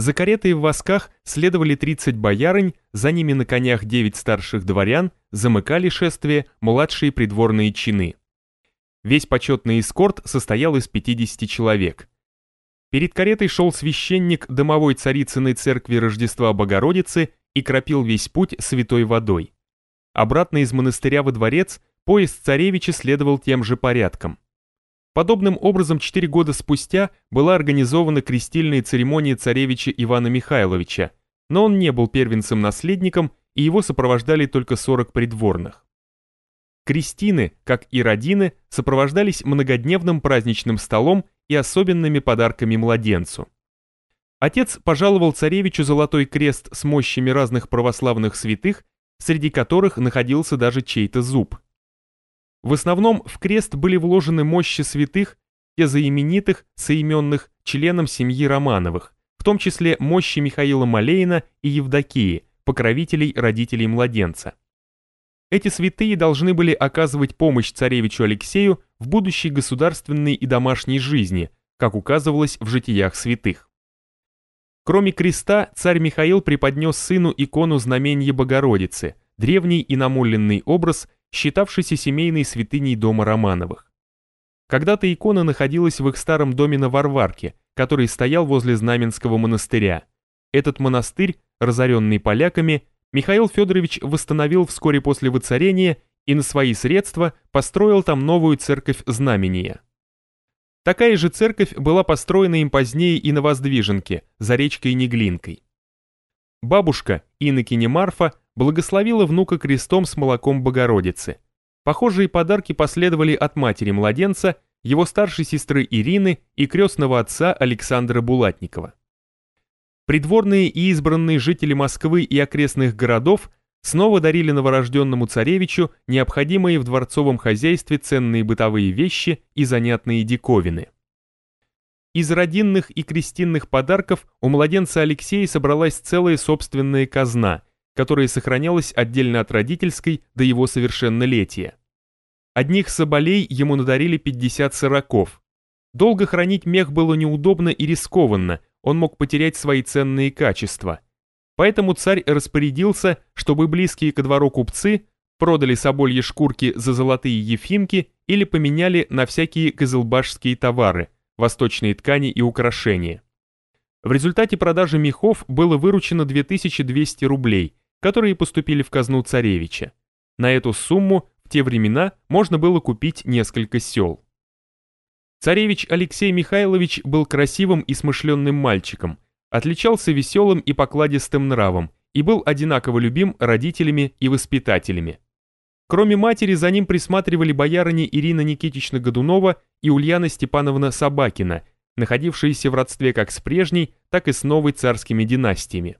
За каретой в восках следовали 30 боярынь, за ними на конях 9 старших дворян, замыкали шествие младшие придворные чины. Весь почетный эскорт состоял из 50 человек. Перед каретой шел священник домовой царицыной церкви Рождества Богородицы и кропил весь путь святой водой. Обратно из монастыря во дворец поезд царевича следовал тем же порядком. Подобным образом четыре года спустя была организована крестильная церемония царевича Ивана Михайловича, но он не был первенцем-наследником, и его сопровождали только 40 придворных. Крестины, как и родины, сопровождались многодневным праздничным столом и особенными подарками младенцу. Отец пожаловал царевичу золотой крест с мощами разных православных святых, среди которых находился даже чей-то зуб. В основном в крест были вложены мощи святых, те заименитых, соименных членам семьи Романовых, в том числе мощи Михаила Малейна и Евдокии, покровителей родителей младенца. Эти святые должны были оказывать помощь царевичу Алексею в будущей государственной и домашней жизни, как указывалось в житиях святых. Кроме креста, царь Михаил преподнес сыну икону знамения Богородицы, древний и намоленный образ – считавшийся семейной святыней дома Романовых. Когда-то икона находилась в их старом доме на Варварке, который стоял возле Знаменского монастыря. Этот монастырь, разоренный поляками, Михаил Федорович восстановил вскоре после воцарения и на свои средства построил там новую церковь Знамения. Такая же церковь была построена им позднее и на Воздвиженке, за речкой Неглинкой. Бабушка, инокиня Марфа, благословила внука крестом с молоком Богородицы. Похожие подарки последовали от матери младенца, его старшей сестры Ирины и крестного отца Александра Булатникова. Придворные и избранные жители Москвы и окрестных городов снова дарили новорожденному царевичу необходимые в дворцовом хозяйстве ценные бытовые вещи и занятные диковины. Из родинных и крестинных подарков у младенца Алексея собралась целая собственная казна – которая сохранялась отдельно от родительской до его совершеннолетия. Одних соболей ему надарили 50 сороков. Долго хранить мех было неудобно и рискованно, он мог потерять свои ценные качества. Поэтому царь распорядился, чтобы близкие ко двору купцы продали собольи шкурки за золотые ефимки или поменяли на всякие козылбашские товары, восточные ткани и украшения. В результате продажи мехов было выручено 2200 рублей, которые поступили в казну царевича. На эту сумму в те времена можно было купить несколько сел. Царевич Алексей Михайлович был красивым и смышленным мальчиком, отличался веселым и покладистым нравом и был одинаково любим родителями и воспитателями. Кроме матери за ним присматривали боярыни Ирина Никитична Годунова и Ульяна Степановна Собакина, находившиеся в родстве как с прежней, так и с новой царскими династиями.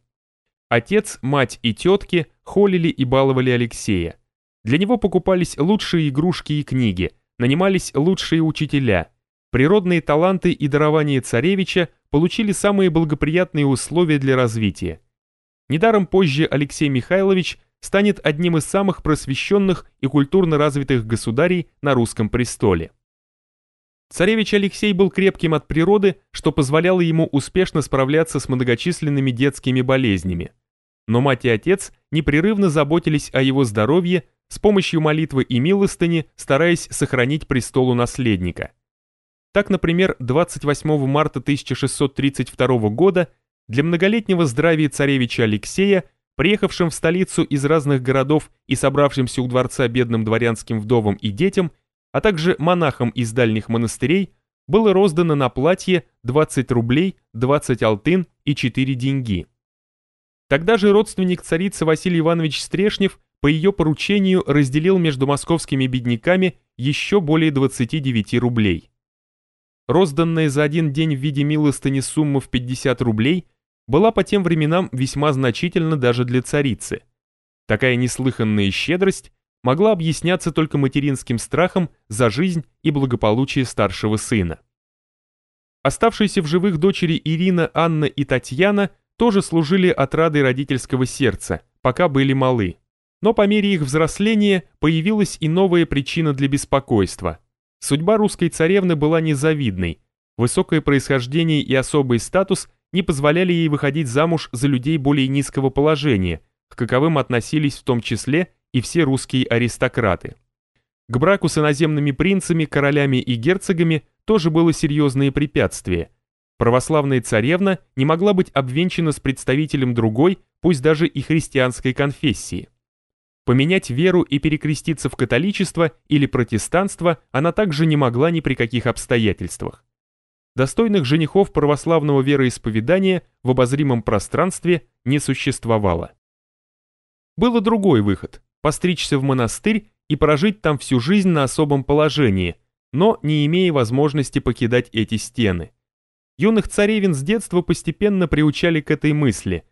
Отец, мать и тетки холили и баловали Алексея. Для него покупались лучшие игрушки и книги, нанимались лучшие учителя. Природные таланты и дарования царевича получили самые благоприятные условия для развития. Недаром позже Алексей Михайлович станет одним из самых просвещенных и культурно развитых государей на русском престоле. Царевич Алексей был крепким от природы, что позволяло ему успешно справляться с многочисленными детскими болезнями но мать и отец непрерывно заботились о его здоровье с помощью молитвы и милостыни, стараясь сохранить престолу наследника. Так, например, 28 марта 1632 года для многолетнего здравия царевича Алексея, приехавшим в столицу из разных городов и собравшимся у дворца бедным дворянским вдовам и детям, а также монахам из дальних монастырей, было роздано на платье 20 рублей, 20 алтын и 4 деньги. Тогда же родственник царицы Василий Иванович Стрешнев по ее поручению разделил между московскими бедняками еще более 29 рублей. Розданная за один день в виде милостыни сумма в 50 рублей была по тем временам весьма значительна даже для царицы. Такая неслыханная щедрость могла объясняться только материнским страхом за жизнь и благополучие старшего сына. Оставшиеся в живых дочери Ирина, Анна и Татьяна тоже служили отрадой родительского сердца, пока были малы. Но по мере их взросления появилась и новая причина для беспокойства. Судьба русской царевны была незавидной. Высокое происхождение и особый статус не позволяли ей выходить замуж за людей более низкого положения, к каковым относились в том числе и все русские аристократы. К браку с иноземными принцами, королями и герцогами тоже было серьезное препятствие. Православная царевна не могла быть обвенчана с представителем другой, пусть даже и христианской конфессии. Поменять веру и перекреститься в католичество или протестанство она также не могла ни при каких обстоятельствах. Достойных женихов православного вероисповедания в обозримом пространстве не существовало. Был другой выход – постричься в монастырь и прожить там всю жизнь на особом положении, но не имея возможности покидать эти стены. Юных царевин с детства постепенно приучали к этой мысли.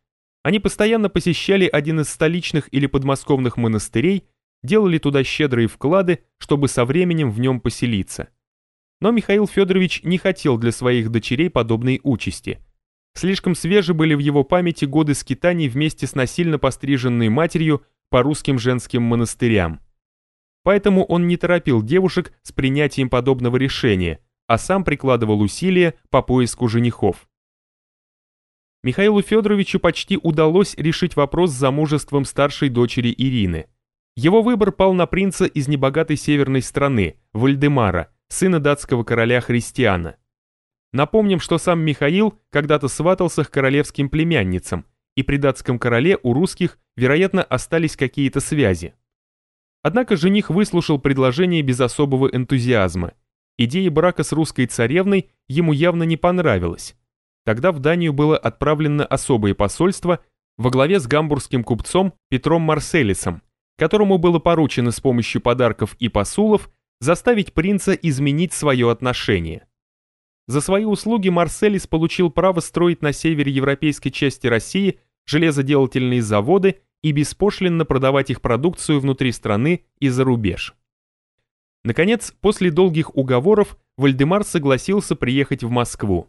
Они постоянно посещали один из столичных или подмосковных монастырей, делали туда щедрые вклады, чтобы со временем в нем поселиться. Но Михаил Федорович не хотел для своих дочерей подобной участи – Слишком свежи были в его памяти годы скитаний вместе с насильно постриженной матерью по русским женским монастырям. Поэтому он не торопил девушек с принятием подобного решения, а сам прикладывал усилия по поиску женихов. Михаилу Федоровичу почти удалось решить вопрос с замужеством старшей дочери Ирины. Его выбор пал на принца из небогатой северной страны, Вальдемара, сына датского короля Христиана. Напомним, что сам Михаил когда-то сватался к королевским племянницам, и при датском короле у русских, вероятно, остались какие-то связи. Однако жених выслушал предложение без особого энтузиазма. Идея брака с русской царевной ему явно не понравилась. Тогда в Данию было отправлено особое посольство во главе с гамбургским купцом Петром Марселисом, которому было поручено с помощью подарков и посулов заставить принца изменить свое отношение. За свои услуги Марселис получил право строить на севере европейской части России железоделательные заводы и беспошлинно продавать их продукцию внутри страны и за рубеж. Наконец, после долгих уговоров, Вальдемар согласился приехать в Москву.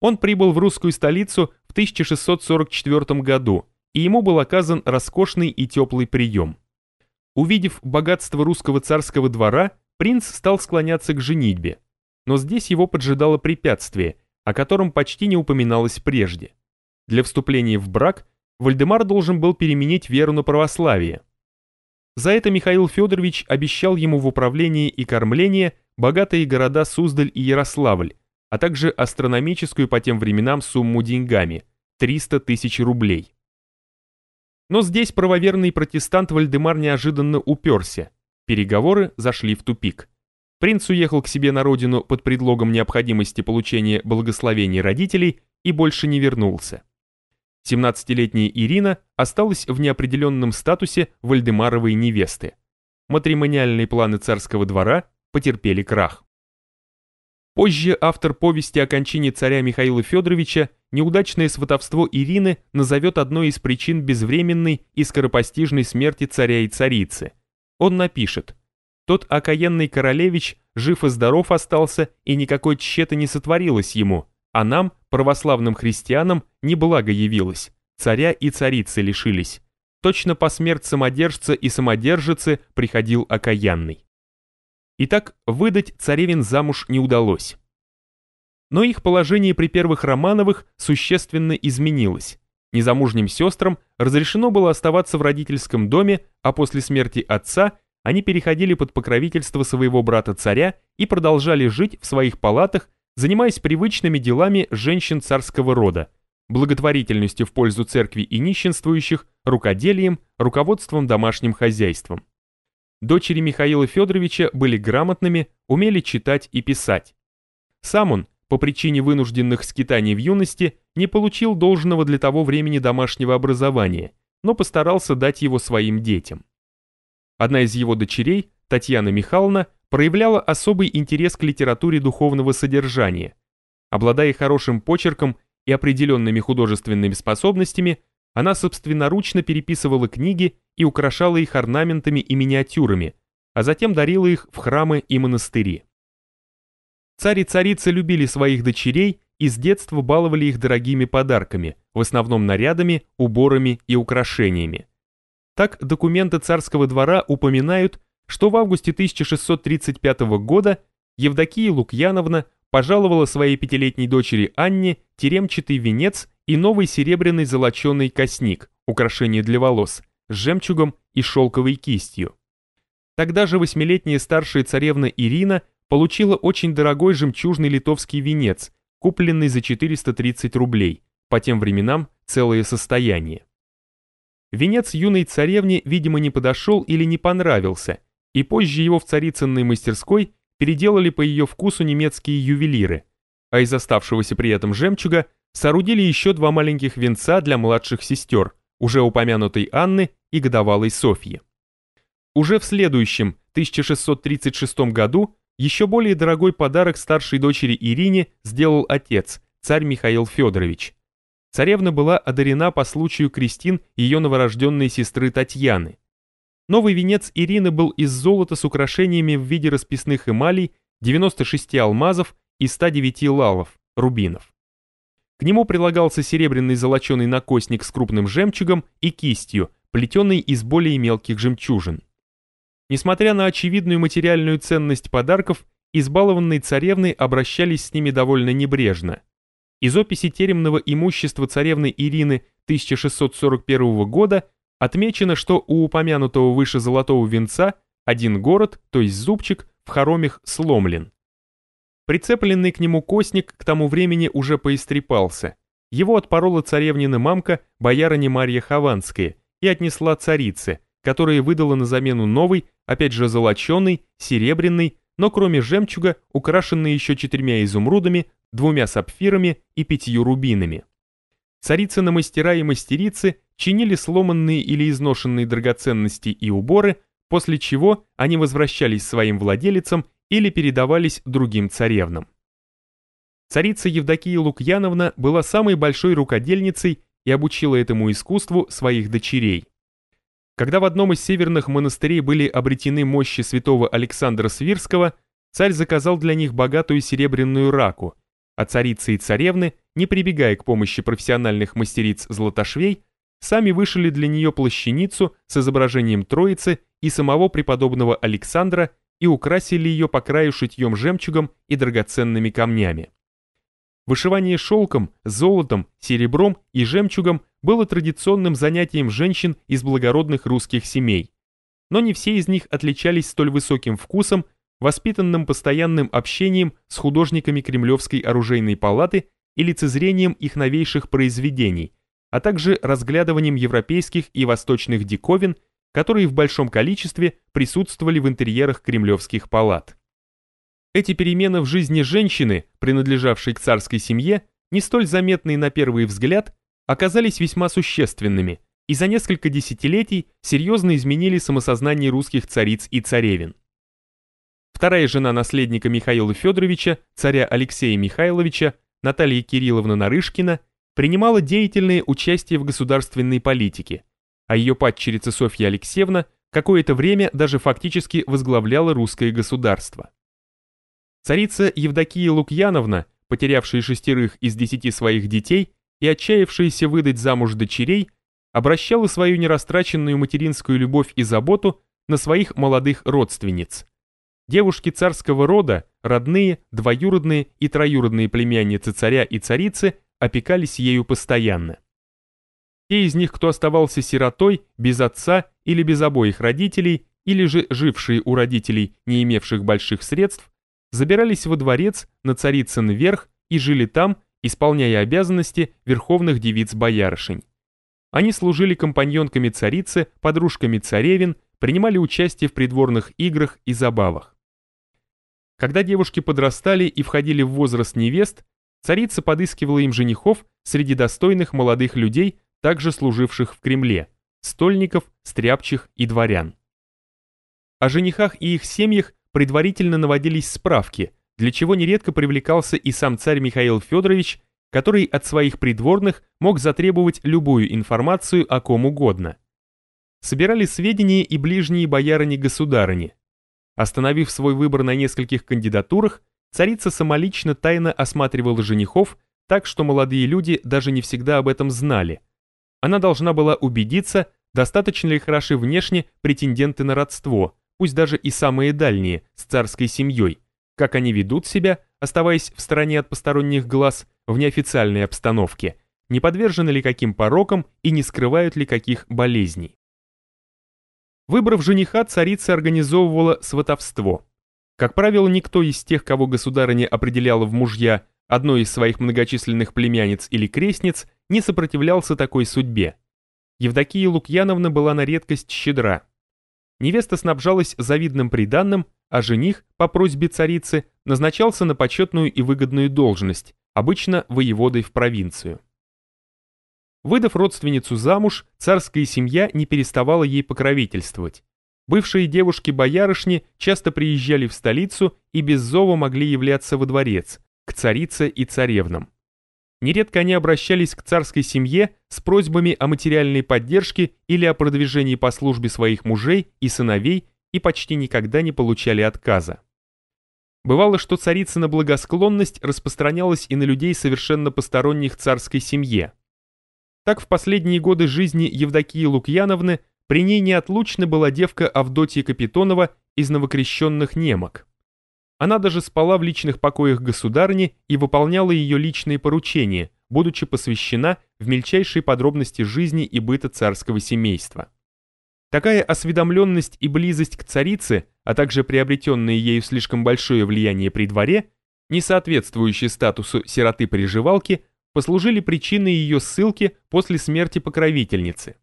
Он прибыл в русскую столицу в 1644 году, и ему был оказан роскошный и теплый прием. Увидев богатство русского царского двора, принц стал склоняться к женитьбе но здесь его поджидало препятствие, о котором почти не упоминалось прежде. Для вступления в брак Вальдемар должен был переменить веру на православие. За это Михаил Федорович обещал ему в управлении и кормление богатые города Суздаль и Ярославль, а также астрономическую по тем временам сумму деньгами – 300 тысяч рублей. Но здесь правоверный протестант Вальдемар неожиданно уперся. Переговоры зашли в тупик. Принц уехал к себе на родину под предлогом необходимости получения благословений родителей и больше не вернулся. 17-летняя Ирина осталась в неопределенном статусе Вальдемаровой невесты. Матримониальные планы царского двора потерпели крах. Позже автор повести о кончине царя Михаила Федоровича неудачное сватовство Ирины назовет одной из причин безвременной и скоропостижной смерти царя и царицы. Он напишет – тот окаянный королевич жив и здоров остался, и никакой тщеты не сотворилось ему, а нам, православным христианам, не благо явилось, царя и царицы лишились. Точно по смерть самодержца и самодержицы приходил окаянный. Итак, выдать царевин замуж не удалось. Но их положение при первых Романовых существенно изменилось. Незамужним сестрам разрешено было оставаться в родительском доме, а после смерти отца – они переходили под покровительство своего брата-царя и продолжали жить в своих палатах, занимаясь привычными делами женщин царского рода, благотворительностью в пользу церкви и нищенствующих, рукоделием, руководством домашним хозяйством. Дочери Михаила Федоровича были грамотными, умели читать и писать. Сам он, по причине вынужденных скитаний в юности, не получил должного для того времени домашнего образования, но постарался дать его своим детям. Одна из его дочерей, Татьяна Михайловна, проявляла особый интерес к литературе духовного содержания. Обладая хорошим почерком и определенными художественными способностями, она собственноручно переписывала книги и украшала их орнаментами и миниатюрами, а затем дарила их в храмы и монастыри. Царь и царица любили своих дочерей и с детства баловали их дорогими подарками, в основном нарядами, уборами и украшениями. Так, документы царского двора упоминают, что в августе 1635 года Евдокия Лукьяновна пожаловала своей пятилетней дочери Анне теремчатый венец и новый серебряный золоченый косник, украшение для волос, жемчугом и шелковой кистью. Тогда же восьмилетняя старшая царевна Ирина получила очень дорогой жемчужный литовский венец, купленный за 430 рублей, по тем временам целое состояние. Венец юной царевне, видимо, не подошел или не понравился, и позже его в царицынной мастерской переделали по ее вкусу немецкие ювелиры, а из оставшегося при этом жемчуга соорудили еще два маленьких венца для младших сестер, уже упомянутой Анны и годовалой Софьи. Уже в следующем, 1636 году, еще более дорогой подарок старшей дочери Ирине сделал отец, царь Михаил Федорович. Царевна была одарена по случаю крестин ее новорожденной сестры Татьяны. Новый венец Ирины был из золота с украшениями в виде расписных эмалей, 96 алмазов и 109 лалов, рубинов. К нему прилагался серебряный золоченый накосник с крупным жемчугом и кистью, плетеный из более мелких жемчужин. Несмотря на очевидную материальную ценность подарков, избалованные царевны обращались с ними довольно небрежно. Из описи теремного имущества царевны Ирины 1641 года отмечено, что у упомянутого выше золотого венца один город, то есть зубчик, в хоромях сломлен. Прицепленный к нему костник к тому времени уже поистрепался. Его отпорола царевнина мамка, боярыня Марья Хованская, и отнесла царице, которая выдала на замену новый, опять же золоченый, серебряный, но кроме жемчуга, украшенный еще четырьмя изумрудами, двумя сапфирами и пятью рубинами. Царицыны мастера и мастерицы чинили сломанные или изношенные драгоценности и уборы, после чего они возвращались своим владелицам или передавались другим царевнам. Царица Евдокия Лукьяновна была самой большой рукодельницей и обучила этому искусству своих дочерей. Когда в одном из северных монастырей были обретены мощи святого Александра Свирского, царь заказал для них богатую серебряную раку, а царицы и царевны, не прибегая к помощи профессиональных мастериц-златошвей, сами вышили для нее плащаницу с изображением Троицы и самого преподобного Александра и украсили ее по краю шитьем жемчугом и драгоценными камнями. Вышивание шелком, золотом, серебром и жемчугом было традиционным занятием женщин из благородных русских семей. Но не все из них отличались столь высоким вкусом, воспитанным постоянным общением с художниками Кремлевской оружейной палаты и лицезрением их новейших произведений, а также разглядыванием европейских и восточных диковин, которые в большом количестве присутствовали в интерьерах кремлевских палат. Эти перемены в жизни женщины, принадлежавшей к царской семье, не столь заметные на первый взгляд, оказались весьма существенными и за несколько десятилетий серьезно изменили самосознание русских цариц и царевин. Вторая жена наследника Михаила Федоровича, царя Алексея Михайловича, Наталья Кирилловна Нарышкина, принимала деятельное участие в государственной политике, а ее падчерица Софья Алексеевна какое-то время даже фактически возглавляла русское государство. Царица Евдокия Лукьяновна, потерявшая шестерых из десяти своих детей и отчаявшаяся выдать замуж дочерей, обращала свою нерастраченную материнскую любовь и заботу на своих молодых родственниц. Девушки царского рода, родные, двоюродные и троюродные племянницы царя и царицы опекались ею постоянно. Те из них, кто оставался сиротой, без отца или без обоих родителей, или же жившие у родителей, не имевших больших средств, забирались во дворец на Царицын верх и жили там, исполняя обязанности верховных девиц-боярышень. Они служили компаньонками царицы, подружками царевин, принимали участие в придворных играх и забавах. Когда девушки подрастали и входили в возраст невест, царица подыскивала им женихов среди достойных молодых людей, также служивших в Кремле, стольников, стряпчих и дворян. О женихах и их семьях предварительно наводились справки, для чего нередко привлекался и сам царь Михаил Федорович, который от своих придворных мог затребовать любую информацию о ком угодно. Собирали сведения и ближние боярыни-государыни. Остановив свой выбор на нескольких кандидатурах, царица самолично тайно осматривала женихов, так что молодые люди даже не всегда об этом знали. Она должна была убедиться, достаточно ли хороши внешне претенденты на родство – пусть даже и самые дальние, с царской семьей, как они ведут себя, оставаясь в стороне от посторонних глаз, в неофициальной обстановке, не подвержены ли каким порокам и не скрывают ли каких болезней. Выбрав жениха, царица организовывала сватовство. Как правило, никто из тех, кого государыня определяла в мужья одной из своих многочисленных племянниц или крестниц, не сопротивлялся такой судьбе. Евдокия Лукьяновна была на редкость щедра. Невеста снабжалась завидным приданным, а жених, по просьбе царицы, назначался на почетную и выгодную должность, обычно воеводой в провинцию. Выдав родственницу замуж, царская семья не переставала ей покровительствовать. Бывшие девушки-боярышни часто приезжали в столицу и без зова могли являться во дворец, к царице и царевнам. Нередко они обращались к царской семье с просьбами о материальной поддержке или о продвижении по службе своих мужей и сыновей и почти никогда не получали отказа. Бывало, что царицына благосклонность распространялась и на людей, совершенно посторонних царской семье. Так в последние годы жизни Евдокии Лукьяновны при ней неотлучно была девка Авдотья Капитонова из новокрещенных немок. Она даже спала в личных покоях государни и выполняла ее личные поручения, будучи посвящена в мельчайшие подробности жизни и быта царского семейства. Такая осведомленность и близость к царице, а также приобретенное ею слишком большое влияние при дворе, не соответствующие статусу сироты-приживалки, послужили причиной ее ссылки после смерти покровительницы.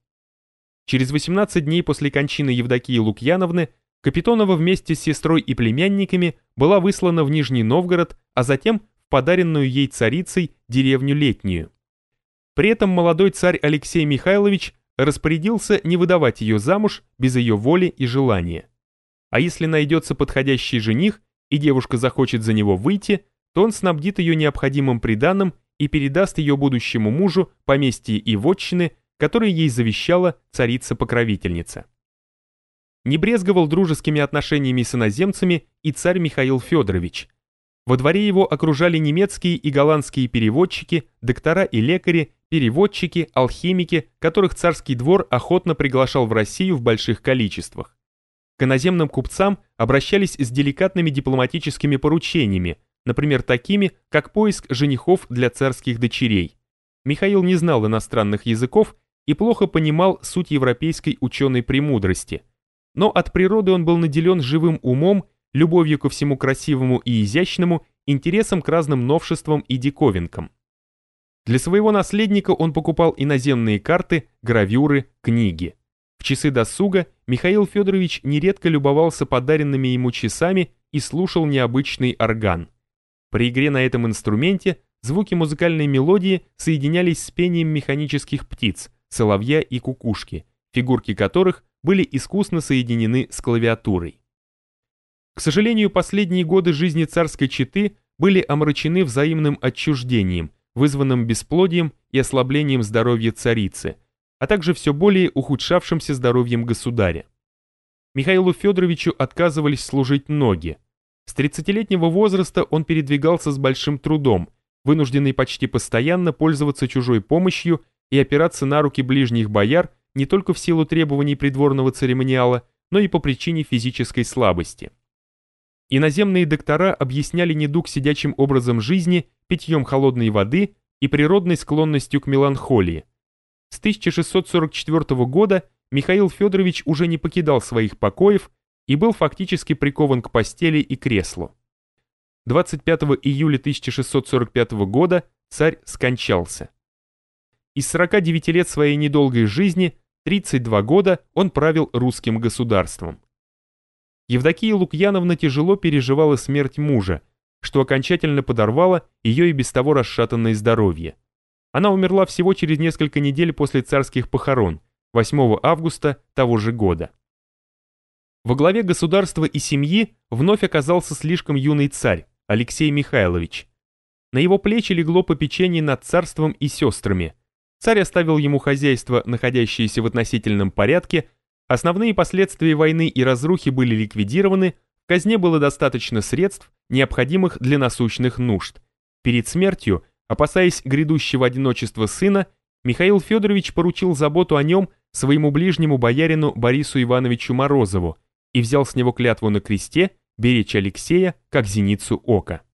Через 18 дней после кончины Евдокии Лукьяновны Капитонова вместе с сестрой и племянниками была выслана в Нижний Новгород, а затем в подаренную ей царицей деревню Летнюю. При этом молодой царь Алексей Михайлович распорядился не выдавать ее замуж без ее воли и желания. А если найдется подходящий жених, и девушка захочет за него выйти, то он снабдит ее необходимым приданым и передаст ее будущему мужу поместье и вотчины, которые ей завещала царица-покровительница. Не брезговал дружескими отношениями с иноземцами и царь Михаил Федорович. Во дворе его окружали немецкие и голландские переводчики, доктора и лекари, переводчики, алхимики, которых царский двор охотно приглашал в Россию в больших количествах. К иноземным купцам обращались с деликатными дипломатическими поручениями, например, такими, как поиск женихов для царских дочерей. Михаил не знал иностранных языков и плохо понимал суть европейской ученой премудрости. Но от природы он был наделен живым умом, любовью ко всему красивому и изящному, интересом к разным новшествам и диковинкам. Для своего наследника он покупал иноземные карты, гравюры, книги. В часы досуга Михаил Федорович нередко любовался подаренными ему часами и слушал необычный орган. При игре на этом инструменте звуки музыкальной мелодии соединялись с пением механических птиц, соловья и кукушки, фигурки которых были искусно соединены с клавиатурой. К сожалению, последние годы жизни царской четы были омрачены взаимным отчуждением, вызванным бесплодием и ослаблением здоровья царицы, а также все более ухудшавшимся здоровьем государя. Михаилу Федоровичу отказывались служить ноги, с 30-летнего возраста он передвигался с большим трудом, вынужденный почти постоянно пользоваться чужой помощью и опираться на руки ближних бояр не только в силу требований придворного церемониала, но и по причине физической слабости. Иноземные доктора объясняли недуг сидячим образом жизни, питьем холодной воды и природной склонностью к меланхолии. С 1644 года Михаил Федорович уже не покидал своих покоев и был фактически прикован к постели и креслу. 25 июля 1645 года царь скончался. Из 49 лет своей недолгой жизни 32 года он правил русским государством. Евдокия Лукьяновна тяжело переживала смерть мужа, что окончательно подорвало ее и без того расшатанное здоровье. Она умерла всего через несколько недель после царских похорон, 8 августа того же года. Во главе государства и семьи вновь оказался слишком юный царь, Алексей Михайлович. На его плечи легло попечение над царством и сестрами. Царь оставил ему хозяйство, находящееся в относительном порядке, основные последствия войны и разрухи были ликвидированы, в казне было достаточно средств, необходимых для насущных нужд. Перед смертью, опасаясь грядущего одиночества сына, Михаил Федорович поручил заботу о нем своему ближнему боярину Борису Ивановичу Морозову, и взял с него клятву на кресте беречь Алексея как зеницу ока.